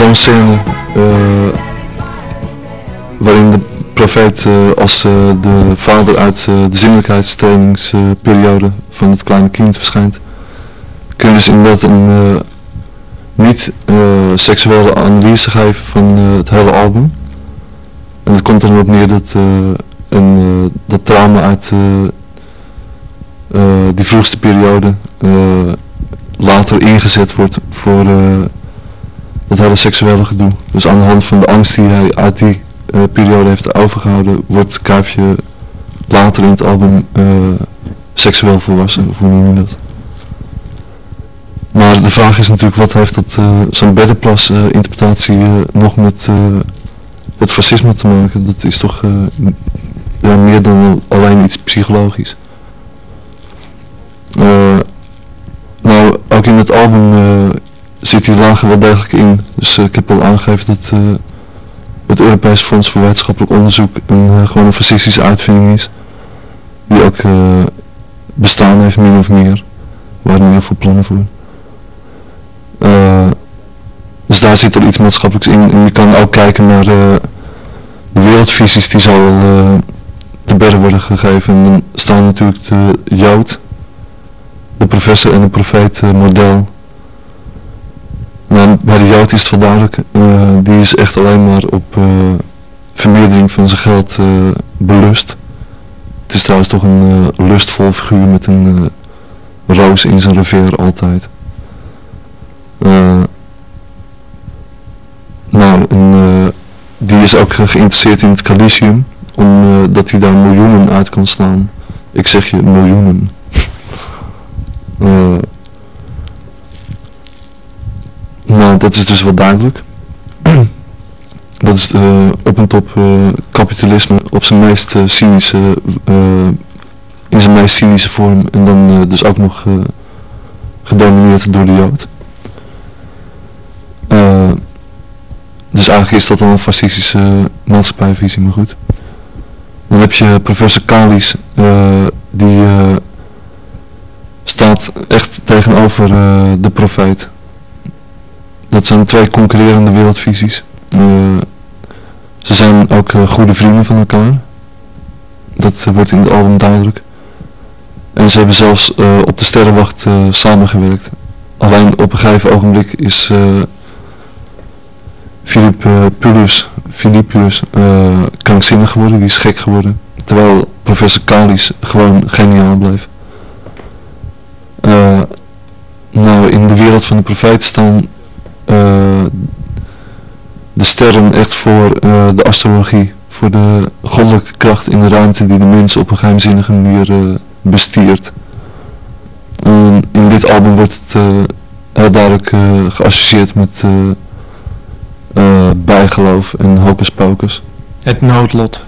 zo'n scène uh, waarin de profeet uh, als de vader uit de zinnelijkheidstrainingsperiode van het kleine kind verschijnt, kun je dus inderdaad een niet seksuele analyse geven van het hele album. En dat komt er neer dat, een, dat trauma uit die vroegste periode later ingezet wordt voor het hele seksuele gedoe. Dus aan de hand van de angst die hij uit die uh, periode heeft overgehouden, wordt Kuifje later in het album uh, seksueel volwassen, of noem je dat? Maar de vraag is natuurlijk, wat heeft dat uh, zo'n beddenplas interpretatie nog met het fascisme te maken? Dat is toch meer dan alleen iets psychologisch. nou, ook in het album zit die lagen wel degelijk in. Dus uh, ik heb al aangegeven dat uh, het Europees Fonds voor Wetenschappelijk Onderzoek een, uh, gewoon een fascistische uitvinding is. Die ook bestaan heeft, min of meer. Waar nu heel veel plannen voor. dus daar zit er iets maatschappelijks in. En je kan ook kijken naar de wereldvisies die zo te bergen worden gegeven. En dan staan natuurlijk de Jood, de professor en de profeet model nou, bij de Jood is het wel uh, die is echt alleen maar op uh, vermeerdering van zijn geld uh, belust. Het is trouwens toch een lustvol figuur met een roos in zijn revers altijd. nou, die is ook geïnteresseerd in het calicium, omdat hij daar miljoenen uit kan slaan. Ik zeg je miljoenen. Nou, dat is dus wel duidelijk. dat is uh, op en top uh, kapitalisme op zijn meest uh, cynische, in zijn meest cynische vorm. En dan dus ook nog gedomineerd door de Jood. dus eigenlijk is dat dan een fascistische maatschappijvisie, maar goed. Dan heb je professor Kalis, die staat echt tegenover de profeet. Dat zijn twee concurrerende wereldvisies. ze zijn ook goede vrienden van elkaar. Dat wordt in het album duidelijk. En ze hebben zelfs op de Sterrenwacht samengewerkt. Alleen op een gegeven ogenblik is Philip Pulus, Philippus krankzinnig geworden, die is gek geworden. Terwijl professor Kalis gewoon geniaal bleef. nou, in de wereld van de profeet staan de sterren echt voor de astrologie. Voor de goddelijke kracht in de ruimte die de mensen op een geheimzinnige manier bestiert. in dit album wordt het heel duidelijk geassocieerd met bijgeloof en hocus pocus. Het noodlot.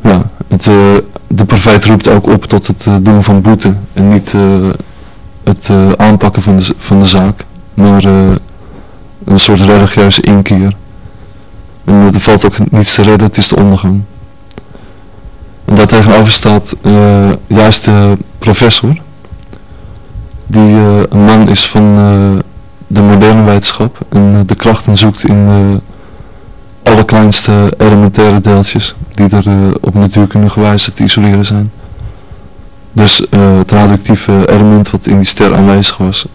Ja, het, de profeet roept ook op tot het doen van boete en niet het aanpakken van de, van de zaak, maar een soort religieuze inkeer. En er valt ook niets te redden, het is de ondergang. En daar tegenover staat uh, juist de professor, die uh, een man is van uh, de moderne wetenschap en de krachten zoekt in de allerkleinste elementaire deeltjes die er op natuurkundige wijze te isoleren zijn. Dus het radioactieve element wat in die ster aanwezig was,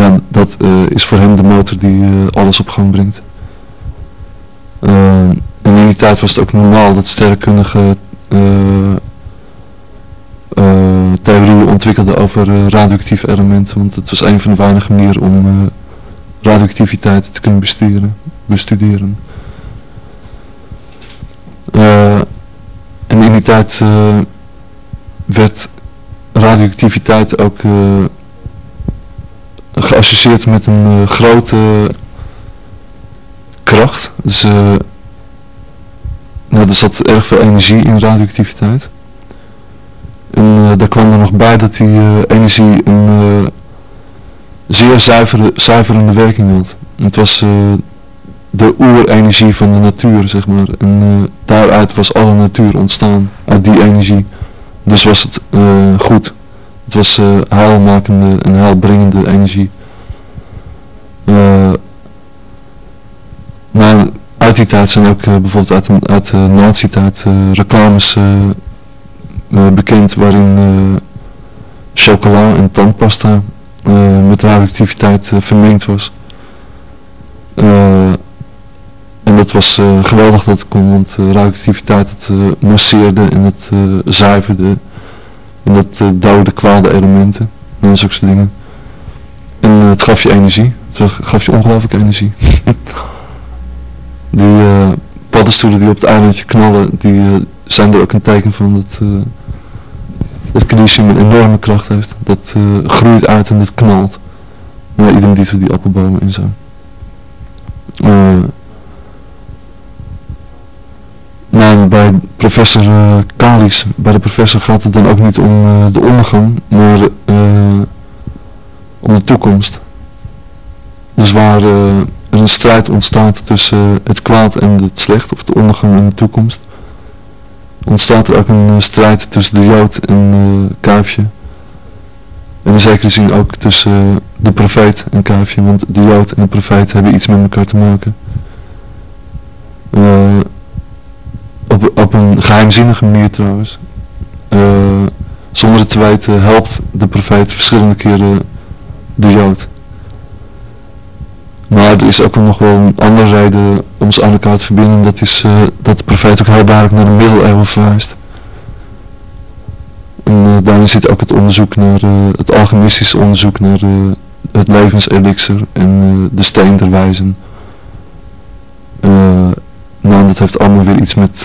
ja, dat is voor hem de motor die alles op gang brengt. En in die tijd was het ook normaal dat sterrenkundige uh, uh, theorieën ontwikkelden over radioactieve elementen. Want het was een van de weinige manieren om radioactiviteit te kunnen besturen, bestuderen. en in die tijd werd radioactiviteit ook geassocieerd met een grote kracht. Dus nou, er zat erg veel energie in radioactiviteit. En uh, daar kwam er nog bij dat die energie een zeer zuivere, zuiverende werking had. Het was de oerenergie van de natuur, zeg maar. En daaruit was alle natuur ontstaan, uit die energie. Dus was het goed. Het was heilmakende en heilbrengende energie. Nou, uit die tijd zijn ook uh, bijvoorbeeld uit, een, uit de nazi-tijd uh, reclames bekend waarin chocola en tandpasta met radioactiviteit vermengd was. en dat was geweldig dat het kon, want radioactiviteit het masseerde en het zuiverde en dat dode kwade elementen en zulke dingen. En het gaf je energie, het gaf je ongelooflijke energie. Die uh, paddenstoelen die op het eilandje knallen, die uh, zijn er ook een teken van dat, uh, dat calcium een enorme kracht heeft. Dat groeit uit en dat knalt. Ja, idem die die appelbomen en zo. nou, bij professor Kalis, bij de professor gaat het dan ook niet om de ondergang, maar om de toekomst. Dus waar er een strijd ontstaat tussen het kwaad en het slecht, of de ondergang en de toekomst, ontstaat er ook een eh, strijd tussen de Jood en uh, Kuifje. En in zekere zin ook tussen de profeet en Kuifje, want de Jood en de profeet hebben iets met elkaar te maken. Op, op een geheimzinnige manier trouwens. zonder het te weten helpt de profeet verschillende keren de Jood. Maar er is ook nog wel een andere reden om ze aan elkaar te verbinden. Dat is uh, dat de profeet ook heel duidelijk naar de middeleeuwen verwijst. En uh, daarin zit ook het onderzoek naar, uh, het alchemistische onderzoek naar het levenselixer en de steen der wijzen. nou, dat heeft allemaal weer iets met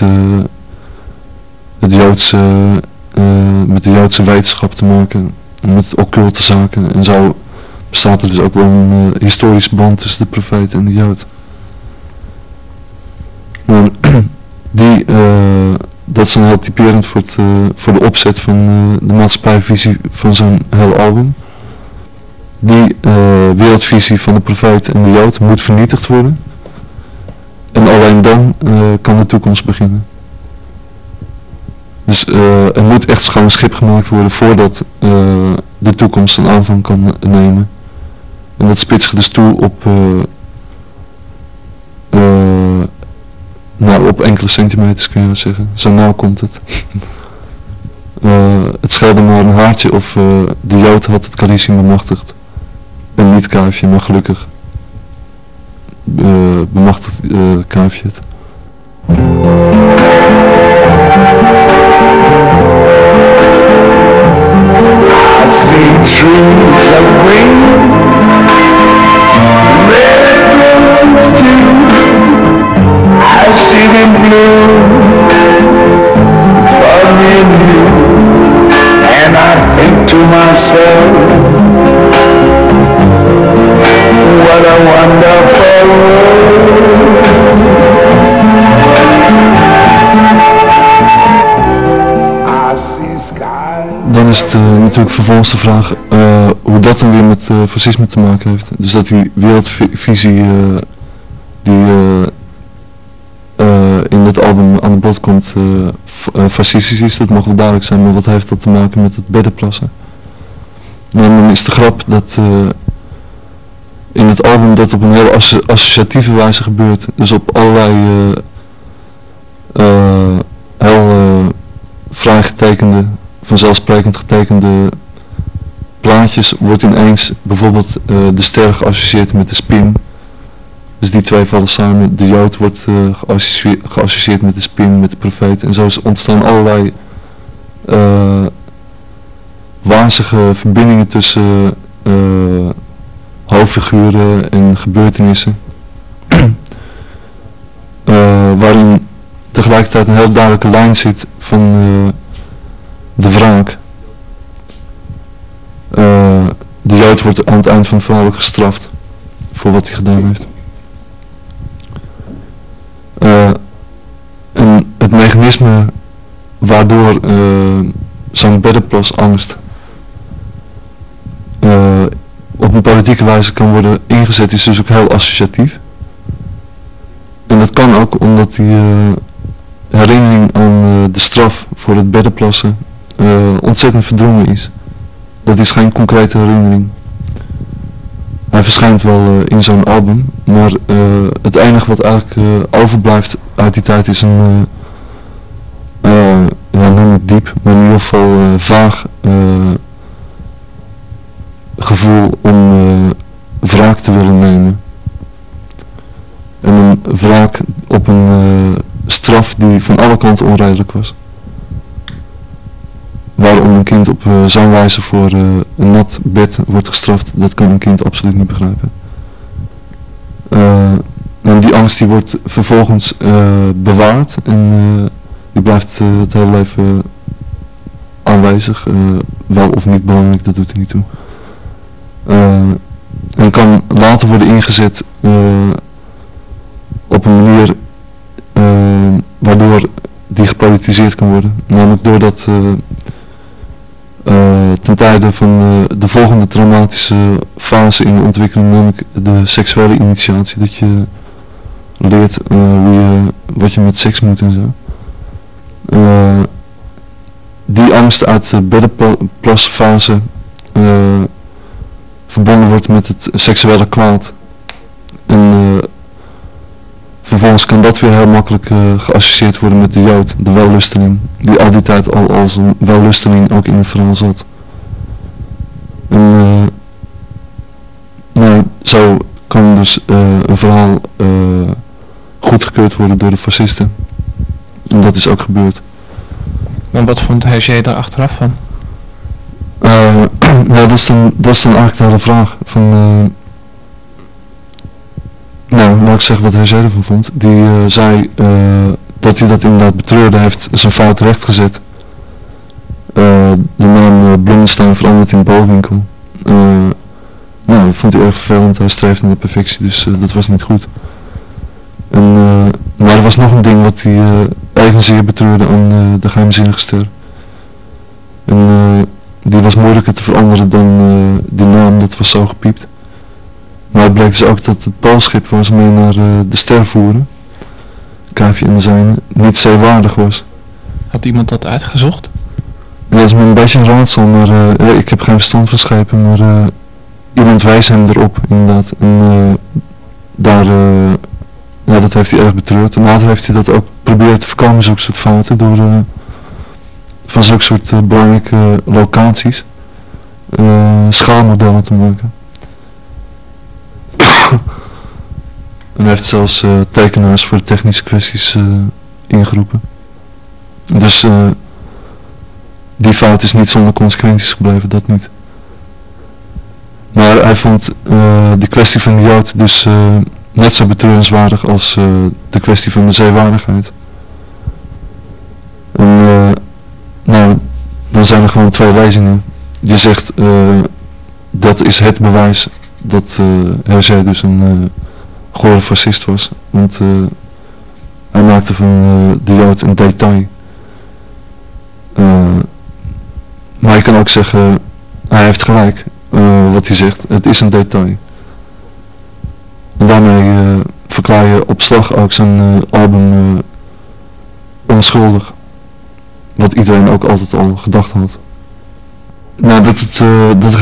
het Joodse, met de Joodse wetenschap te maken. Met occulte zaken en zo bestaat er dus ook wel een uh, historisch band tussen de profeet en de Jood. Die, uh, dat is dan heel typerend voor, het, uh, voor de opzet van de maatschappijvisie van zo'n heel album. die wereldvisie van de profeet en de Jood moet vernietigd worden. En alleen dan kan de toekomst beginnen. Dus er moet echt schoon schip gemaakt worden voordat de toekomst een aanvang kan nemen. En dat spitst dus toe op, nou, op enkele centimeters kun je zeggen. Zo nauw komt het. het scheelde maar een haartje of de Jood had het calicium bemachtigd. En niet Kuifje, maar gelukkig bemachtigd Kuifje het. Natuurlijk vervolgens de vraag uh, hoe dat dan weer met uh, fascisme te maken heeft. Dus dat die wereldvisie die in dit album aan de bod komt fascistisch is, dat mag wel duidelijk zijn, maar wat heeft dat te maken met het beddenplassen? Nou, dan is de grap dat in het album dat op een heel associatieve wijze gebeurt, dus op allerlei heel vrij getekende vanzelfsprekend getekende plaatjes wordt ineens bijvoorbeeld uh, de ster geassocieerd met de spin. Dus die twee vallen samen. De Jood wordt uh, geassocieerd, met de spin, met de profeet. En zo ontstaan allerlei uh, wazige verbindingen tussen hoofdfiguren en gebeurtenissen. waarin tegelijkertijd een heel duidelijke lijn zit van de wraak. Uh, de Jood wordt aan het eind van het verhaal gestraft voor wat hij gedaan heeft. Uh, en het mechanisme waardoor uh, zo'n beddenplasangst uh, op een politieke wijze kan worden ingezet is dus ook heel associatief. En dat kan ook omdat die herinnering aan de straf voor het beddenplassen uh, ontzettend verdrongen is. Dat is geen concrete herinnering. Hij verschijnt wel uh, in zo'n album, maar uh, het enige wat eigenlijk overblijft uit die tijd is een, ja diep, maar in ieder geval vaag gevoel om wraak te willen nemen. En een wraak op een straf die van alle kanten onredelijk was waarom een kind op uh, zo'n wijze voor uh, een nat bed wordt gestraft, dat kan een kind absoluut niet begrijpen. Uh, en die angst die wordt vervolgens bewaard en die blijft het hele leven aanwezig, wel of niet belangrijk, dat doet er niet toe. en kan later worden ingezet op een manier waardoor die gepolitiseerd kan worden. Namelijk doordat ten tijde van uh, de volgende traumatische fase in de ontwikkeling, namelijk de seksuele initiatie. Dat je leert je, wat je met seks moet en zo. die angst uit de beddenplasfase verbonden wordt met het seksuele kwaad. En Vervolgens kan dat weer heel makkelijk uh, geassocieerd worden met de Jood, de wellusteling, die al die tijd al als een wellusteling ook in het verhaal zat. En uh, nou, zo kan dus uh, een verhaal goedgekeurd worden door de fascisten. En dat is ook gebeurd. Maar wat vond Hergé daar achteraf van? ja, dat is, dan, dat is dan eigenlijk de hele vraag. Van, nou, laat ik zeggen wat hij zelf van vond. Die uh, zei uh, dat hij dat inderdaad betreurde, heeft zijn fout rechtgezet. Uh, de naam Bloemenstein veranderd in Bouwwinkel. nou, dat vond hij erg vervelend. Hij streefde naar de perfectie, dus dat was niet goed. En, maar er was nog een ding wat hij evenzeer betreurde aan de geheimzinnige ster. En die was moeilijker te veranderen dan die naam, dat was zo gepiept. Maar het bleek dus ook dat het poolschip waar ze mee naar de ster voeren, de zijn, niet zeewaardig was. Had iemand dat uitgezocht? Ja, dat is me een beetje een raadsel, maar ik heb geen verstand van schepen, maar iemand wijst hem erop inderdaad. En daar, ja, dat heeft hij erg betreurd. En later heeft hij dat ook proberen te voorkomen, zulke soort fouten, door van zulke soort belangrijke locaties schaalmodellen te maken. En hij heeft zelfs tekenaars voor technische kwesties ingeroepen. Dus die fout is niet zonder consequenties gebleven, dat niet. Maar hij vond de kwestie van de Jood dus net zo betreurenswaardig als de kwestie van de zeewaardigheid. En nou, dan zijn er gewoon twee lezingen. Je zegt, dat is het bewijs dat uh, Hergé dus een gore fascist was. Want hij maakte van de Jood een detail. maar je kan ook zeggen, hij heeft gelijk wat hij zegt. Het is een detail. En daarmee verklaar je op slag ook zijn album onschuldig. Wat iedereen ook altijd al gedacht had. Nou, dat, het, uh, dat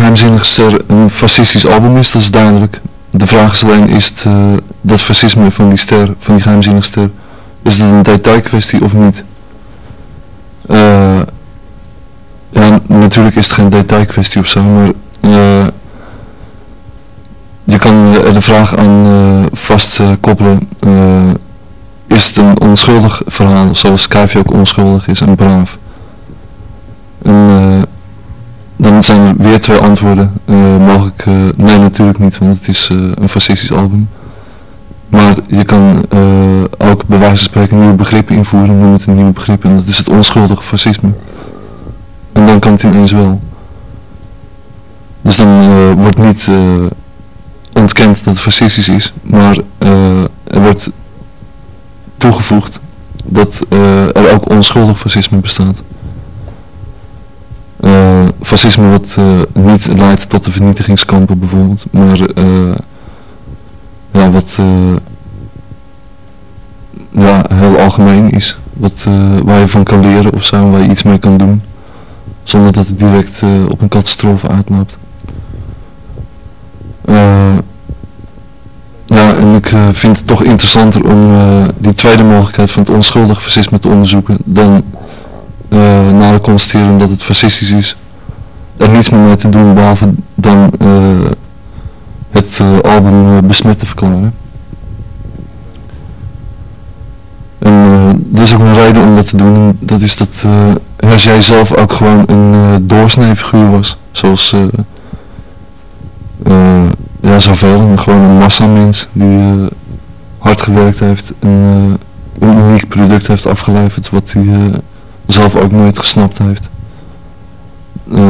een fascistisch album is, dat is duidelijk. De vraag is alleen, is het, uh, dat fascisme van die ster, van die Geheimzinnige Ster, is dat een detailkwestie of niet? Uh, ja, natuurlijk is het geen detailkwestie of zo, maar je kan de vraag aan vastkoppelen is het een onschuldig verhaal, zoals Kuifje ook onschuldig is en braaf. En dan zijn er weer twee antwoorden uh, mogelijk. Uh, nee, natuurlijk niet, want het is een fascistisch album. Maar je kan ook bij wijze van spreken nieuwe begrippen invoeren, noem het een nieuw begrip, en dat is het onschuldige fascisme. En dan kan het ineens wel. Dus dan wordt niet ontkend dat het fascistisch is, maar er wordt toegevoegd dat er ook onschuldig fascisme bestaat. Uh, fascisme wat uh, niet leidt tot de vernietigingskampen bijvoorbeeld, maar ja, wat ja, heel algemeen is, wat, waar je van kan leren of zo, waar je iets mee kan doen, zonder dat het direct op een catastrofe uitloopt. Ja, en ik vind het toch interessanter om die tweede mogelijkheid van het onschuldige fascisme te onderzoeken dan uh, na te constateren dat het fascistisch is. Er niets meer mee te doen behalve dan het album besmet te verklaren. En er is ook een reden om dat te doen. Dat is dat Hergé zelf ook gewoon een doorsneefiguur was. Zoals ja, zoveel. Gewoon een massa mens die hard gewerkt heeft en een uniek product heeft afgeleverd wat hij zelf ook nooit gesnapt heeft.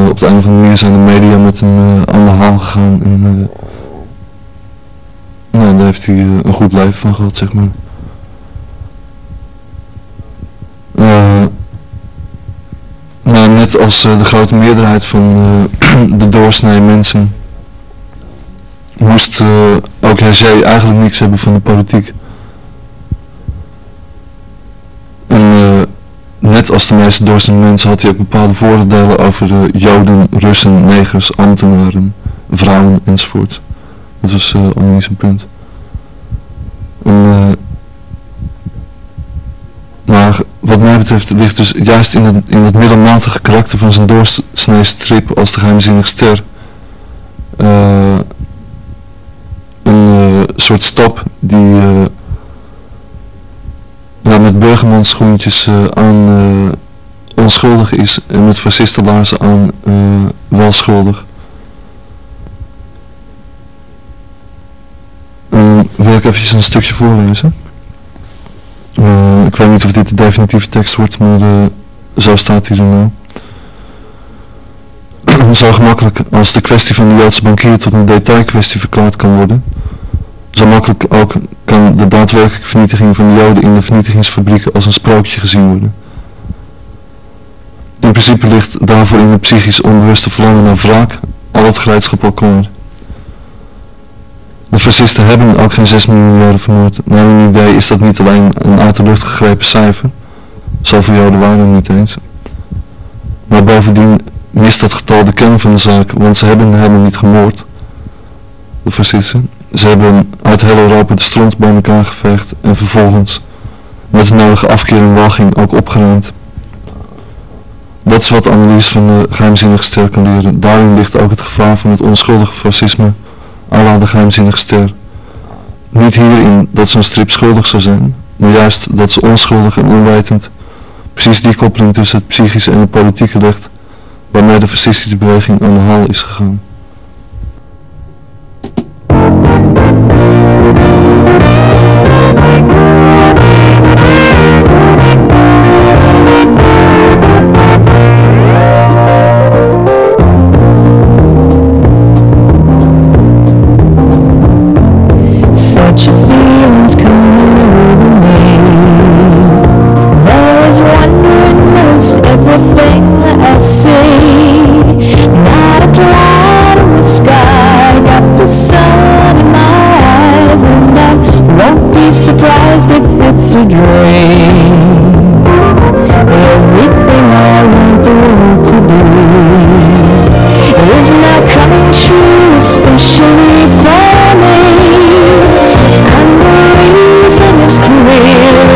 op de een of andere manier zijn de media met hem aan de haal gegaan en nou, daar heeft hij een goed leven van gehad, zeg maar. nou, net als de grote meerderheid van de doorsnee mensen moest uh, ook Hergé eigenlijk niks hebben van de politiek. En uh, net als de meeste doorsnee mensen had hij ook bepaalde voordelen over de Joden, Russen, negers, ambtenaren, vrouwen enzovoort. Dat was uh, niet zijn punt. En, maar wat mij betreft ligt dus juist in het, in het middelmatige karakter van zijn doorsnee strip als de geheimzinnige ster een soort stap die ja, met burgermanschoentjes uh, aan uh, onschuldig is en met fascistenlaarzen aan wel schuldig. wil ik even een stukje voorlezen. ik weet niet of dit de definitieve tekst wordt, maar zo staat hij er nou. Zo gemakkelijk als de kwestie van de Joodse bankier tot een detailkwestie verklaard kan worden, zo makkelijk ook kan de daadwerkelijke vernietiging van de Joden in de vernietigingsfabrieken als een sprookje gezien worden. In principe ligt daarvoor in het psychisch onbewuste verlangen naar wraak al het geleidschap al klaar. De fascisten hebben ook geen 6 miljoen Joden vermoord. Naar hun idee is dat niet alleen een uit de lucht gegrepen cijfer, zoveel Joden waren er niet eens. Maar bovendien mist dat getal de kern van de zaak, want ze hebben helemaal niet gemoord, de fascisten. Ze hebben uit heel Europa de stront bij elkaar geveegd en vervolgens met de nodige afkeer en walging ook opgeruimd. Dat is wat analyse van de geheimzinnige ster kan leren. Daarin ligt ook het gevaar van het onschuldige fascisme à de geheimzinnige ster. Niet hierin dat zo'n strip schuldig zou zijn, maar juist dat ze onschuldig en onwetend precies die koppeling tussen het psychische en het politieke legt waarmee de fascistische beweging aan de haal is gegaan.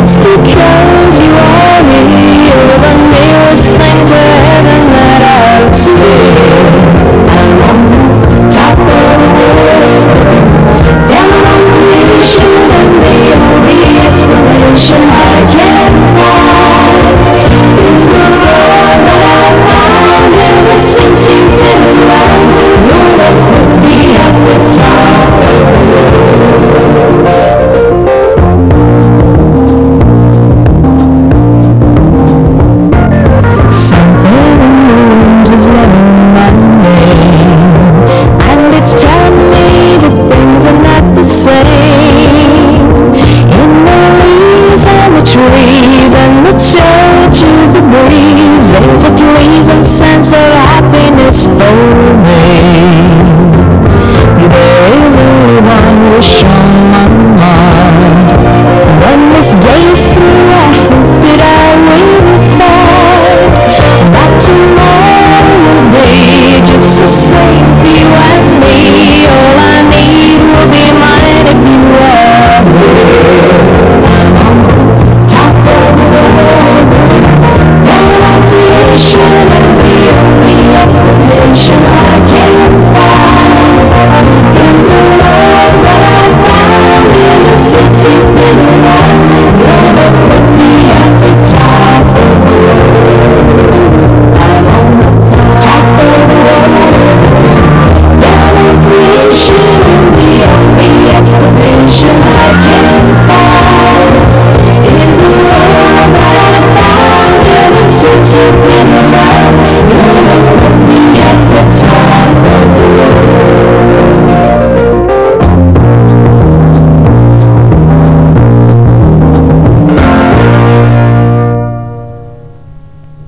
speak